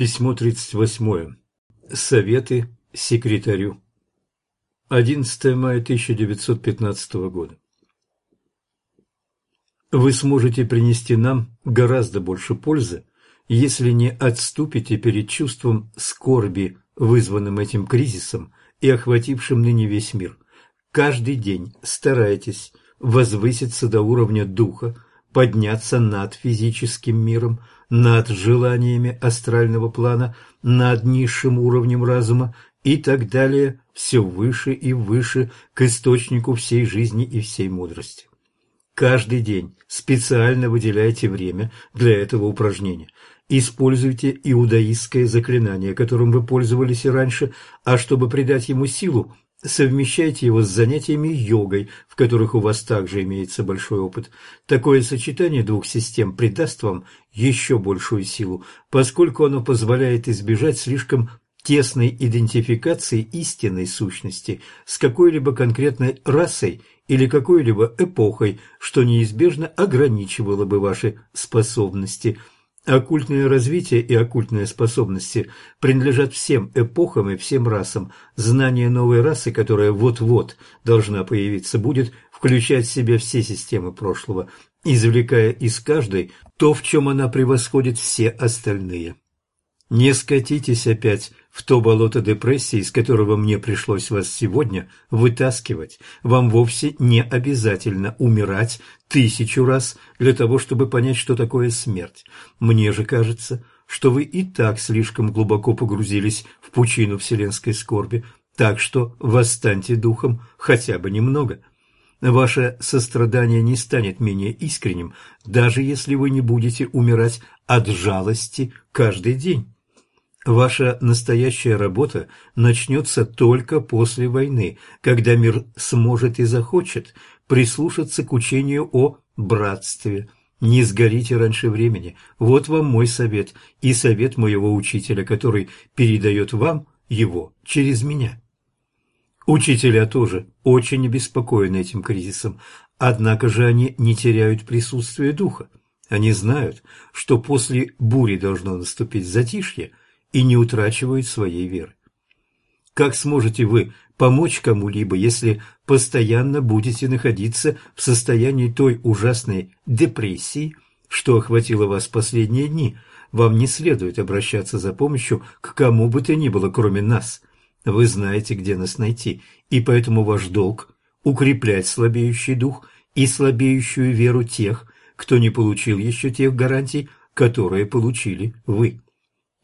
Письмо 38. Советы секретарю. 11 мая 1915 года. Вы сможете принести нам гораздо больше пользы, если не отступите перед чувством скорби, вызванным этим кризисом и охватившим ныне весь мир. Каждый день старайтесь возвыситься до уровня духа, подняться над физическим миром, над желаниями астрального плана, над низшим уровнем разума и так далее, все выше и выше к источнику всей жизни и всей мудрости. Каждый день специально выделяйте время для этого упражнения. Используйте иудаистское заклинание, которым вы пользовались и раньше, а чтобы придать ему силу, Совмещайте его с занятиями йогой, в которых у вас также имеется большой опыт. Такое сочетание двух систем придаст вам еще большую силу, поскольку оно позволяет избежать слишком тесной идентификации истинной сущности с какой-либо конкретной расой или какой-либо эпохой, что неизбежно ограничивало бы ваши способности – Оккультное развитие и оккультные способности принадлежат всем эпохам и всем расам. Знание новой расы, которая вот-вот должна появиться, будет включать в себя все системы прошлого, извлекая из каждой то, в чем она превосходит все остальные. Не скатитесь опять в то болото депрессии, из которого мне пришлось вас сегодня вытаскивать. Вам вовсе не обязательно умирать тысячу раз для того, чтобы понять, что такое смерть. Мне же кажется, что вы и так слишком глубоко погрузились в пучину вселенской скорби, так что восстаньте духом хотя бы немного. Ваше сострадание не станет менее искренним, даже если вы не будете умирать от жалости каждый день. Ваша настоящая работа начнется только после войны, когда мир сможет и захочет прислушаться к учению о братстве. Не сгорите раньше времени. Вот вам мой совет и совет моего учителя, который передает вам его через меня. Учителя тоже очень обеспокоены этим кризисом, однако же они не теряют присутствие духа. Они знают, что после бури должно наступить затишье, и не утрачивают своей веры. Как сможете вы помочь кому-либо, если постоянно будете находиться в состоянии той ужасной депрессии, что охватило вас последние дни? Вам не следует обращаться за помощью к кому бы то ни было, кроме нас. Вы знаете, где нас найти, и поэтому ваш долг – укреплять слабеющий дух и слабеющую веру тех, кто не получил еще тех гарантий, которые получили вы.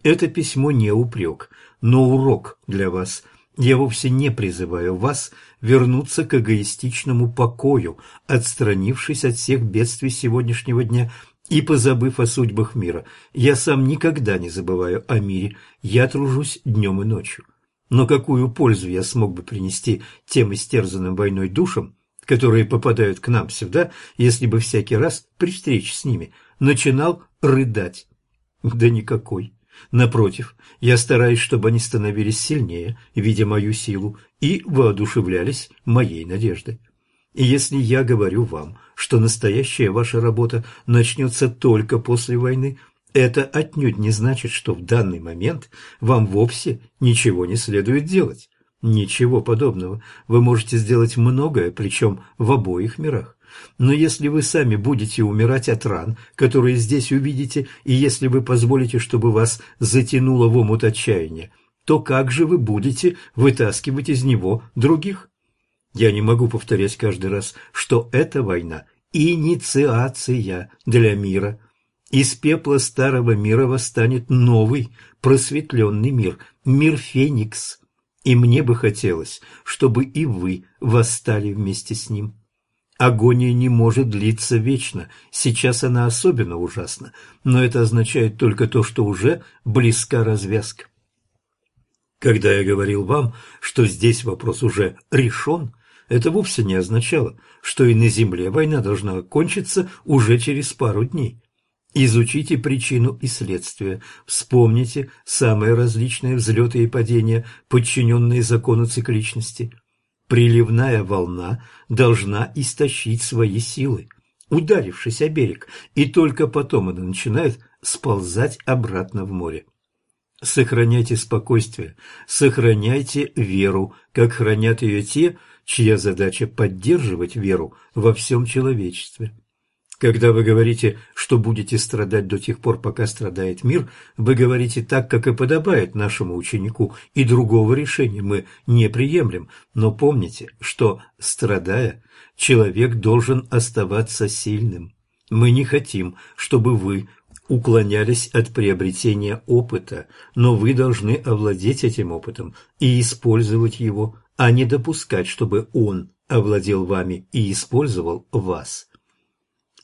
Это письмо не упрек, но урок для вас. Я вовсе не призываю вас вернуться к эгоистичному покою, отстранившись от всех бедствий сегодняшнего дня и позабыв о судьбах мира. Я сам никогда не забываю о мире, я тружусь днем и ночью. Но какую пользу я смог бы принести тем истерзанным войной душам, которые попадают к нам сюда, если бы всякий раз при встрече с ними начинал рыдать? Да никакой. Напротив, я стараюсь, чтобы они становились сильнее, видя мою силу, и воодушевлялись моей надеждой. И если я говорю вам, что настоящая ваша работа начнется только после войны, это отнюдь не значит, что в данный момент вам вовсе ничего не следует делать. Ничего подобного. Вы можете сделать многое, причем в обоих мирах. Но если вы сами будете умирать от ран, которые здесь увидите, и если вы позволите, чтобы вас затянуло в омут отчаяния, то как же вы будете вытаскивать из него других? Я не могу повторять каждый раз, что эта война – инициация для мира. Из пепла старого мира восстанет новый, просветленный мир, мир Феникс. И мне бы хотелось, чтобы и вы восстали вместе с ним. Агония не может длиться вечно, сейчас она особенно ужасна, но это означает только то, что уже близка развязка. Когда я говорил вам, что здесь вопрос уже решен, это вовсе не означало, что и на Земле война должна кончиться уже через пару дней. Изучите причину и следствие, вспомните самые различные взлеты и падения, подчиненные закону цикличности – приливная волна должна истощить свои силы, ударившись о берег, и только потом она начинает сползать обратно в море. Сохраняйте спокойствие, сохраняйте веру, как хранят ее те, чья задача поддерживать веру во всем человечестве. Когда вы говорите, что будете страдать до тех пор, пока страдает мир, вы говорите так, как и подобает нашему ученику, и другого решения мы не приемлем. Но помните, что, страдая, человек должен оставаться сильным. Мы не хотим, чтобы вы уклонялись от приобретения опыта, но вы должны овладеть этим опытом и использовать его, а не допускать, чтобы он овладел вами и использовал вас.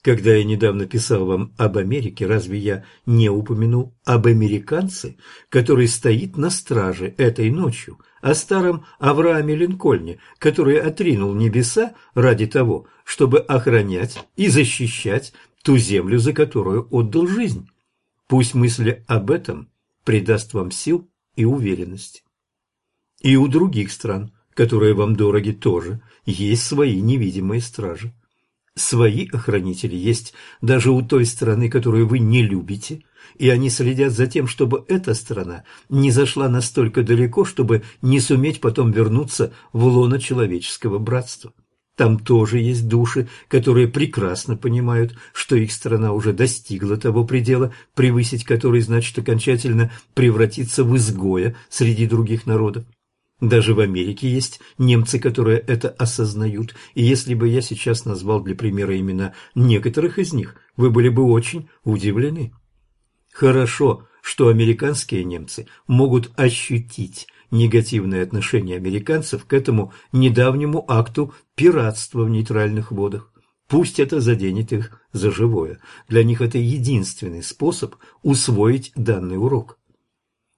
Когда я недавно писал вам об Америке, разве я не упомянул об американце, который стоит на страже этой ночью, о старом Аврааме Линкольне, который отринул небеса ради того, чтобы охранять и защищать ту землю, за которую отдал жизнь? Пусть мысли об этом придаст вам сил и уверенность. И у других стран, которые вам дороги, тоже есть свои невидимые стражи. Свои охранители есть даже у той страны, которую вы не любите, и они следят за тем, чтобы эта страна не зашла настолько далеко, чтобы не суметь потом вернуться в лоно человеческого братства. Там тоже есть души, которые прекрасно понимают, что их страна уже достигла того предела, превысить который значит окончательно превратиться в изгоя среди других народов. Даже в Америке есть немцы, которые это осознают, и если бы я сейчас назвал для примера имена некоторых из них, вы были бы очень удивлены. Хорошо, что американские немцы могут ощутить негативное отношение американцев к этому недавнему акту пиратства в нейтральных водах. Пусть это заденет их за живое. Для них это единственный способ усвоить данный урок.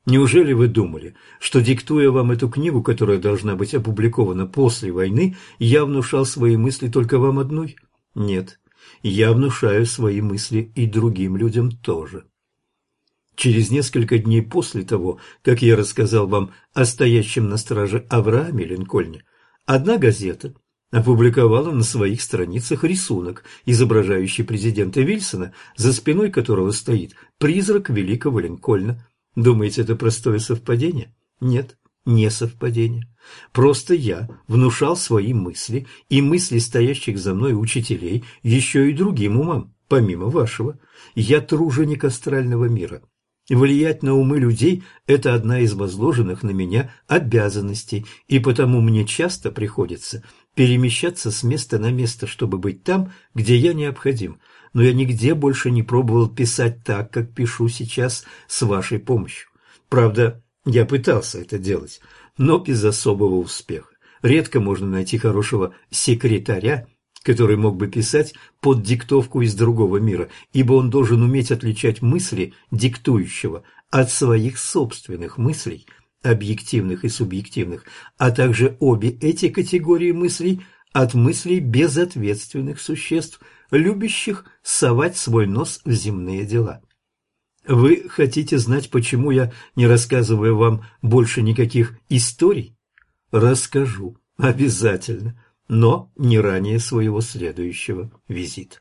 Неужели вы думали, что, диктуя вам эту книгу, которая должна быть опубликована после войны, я внушал свои мысли только вам одной? Нет, я внушаю свои мысли и другим людям тоже. Через несколько дней после того, как я рассказал вам о стоящем на страже Аврааме Линкольне, одна газета опубликовала на своих страницах рисунок, изображающий президента Вильсона, за спиной которого стоит призрак великого Линкольна. Думаете, это простое совпадение? Нет, не совпадение. Просто я внушал свои мысли и мысли стоящих за мной учителей еще и другим умам, помимо вашего. Я труженик астрального мира. Влиять на умы людей – это одна из возложенных на меня обязанностей, и потому мне часто приходится перемещаться с места на место, чтобы быть там, где я необходим – но я нигде больше не пробовал писать так, как пишу сейчас с вашей помощью. Правда, я пытался это делать, но без особого успеха. Редко можно найти хорошего секретаря, который мог бы писать под диктовку из другого мира, ибо он должен уметь отличать мысли диктующего от своих собственных мыслей, объективных и субъективных, а также обе эти категории мыслей от мыслей безответственных существ – любящих совать свой нос в земные дела. Вы хотите знать, почему я не рассказываю вам больше никаких историй? Расскажу, обязательно, но не ранее своего следующего визита.